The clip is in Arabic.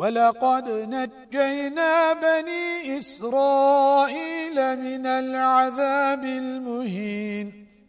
ولقد نجينا بني إسرائيل من العذاب المهين.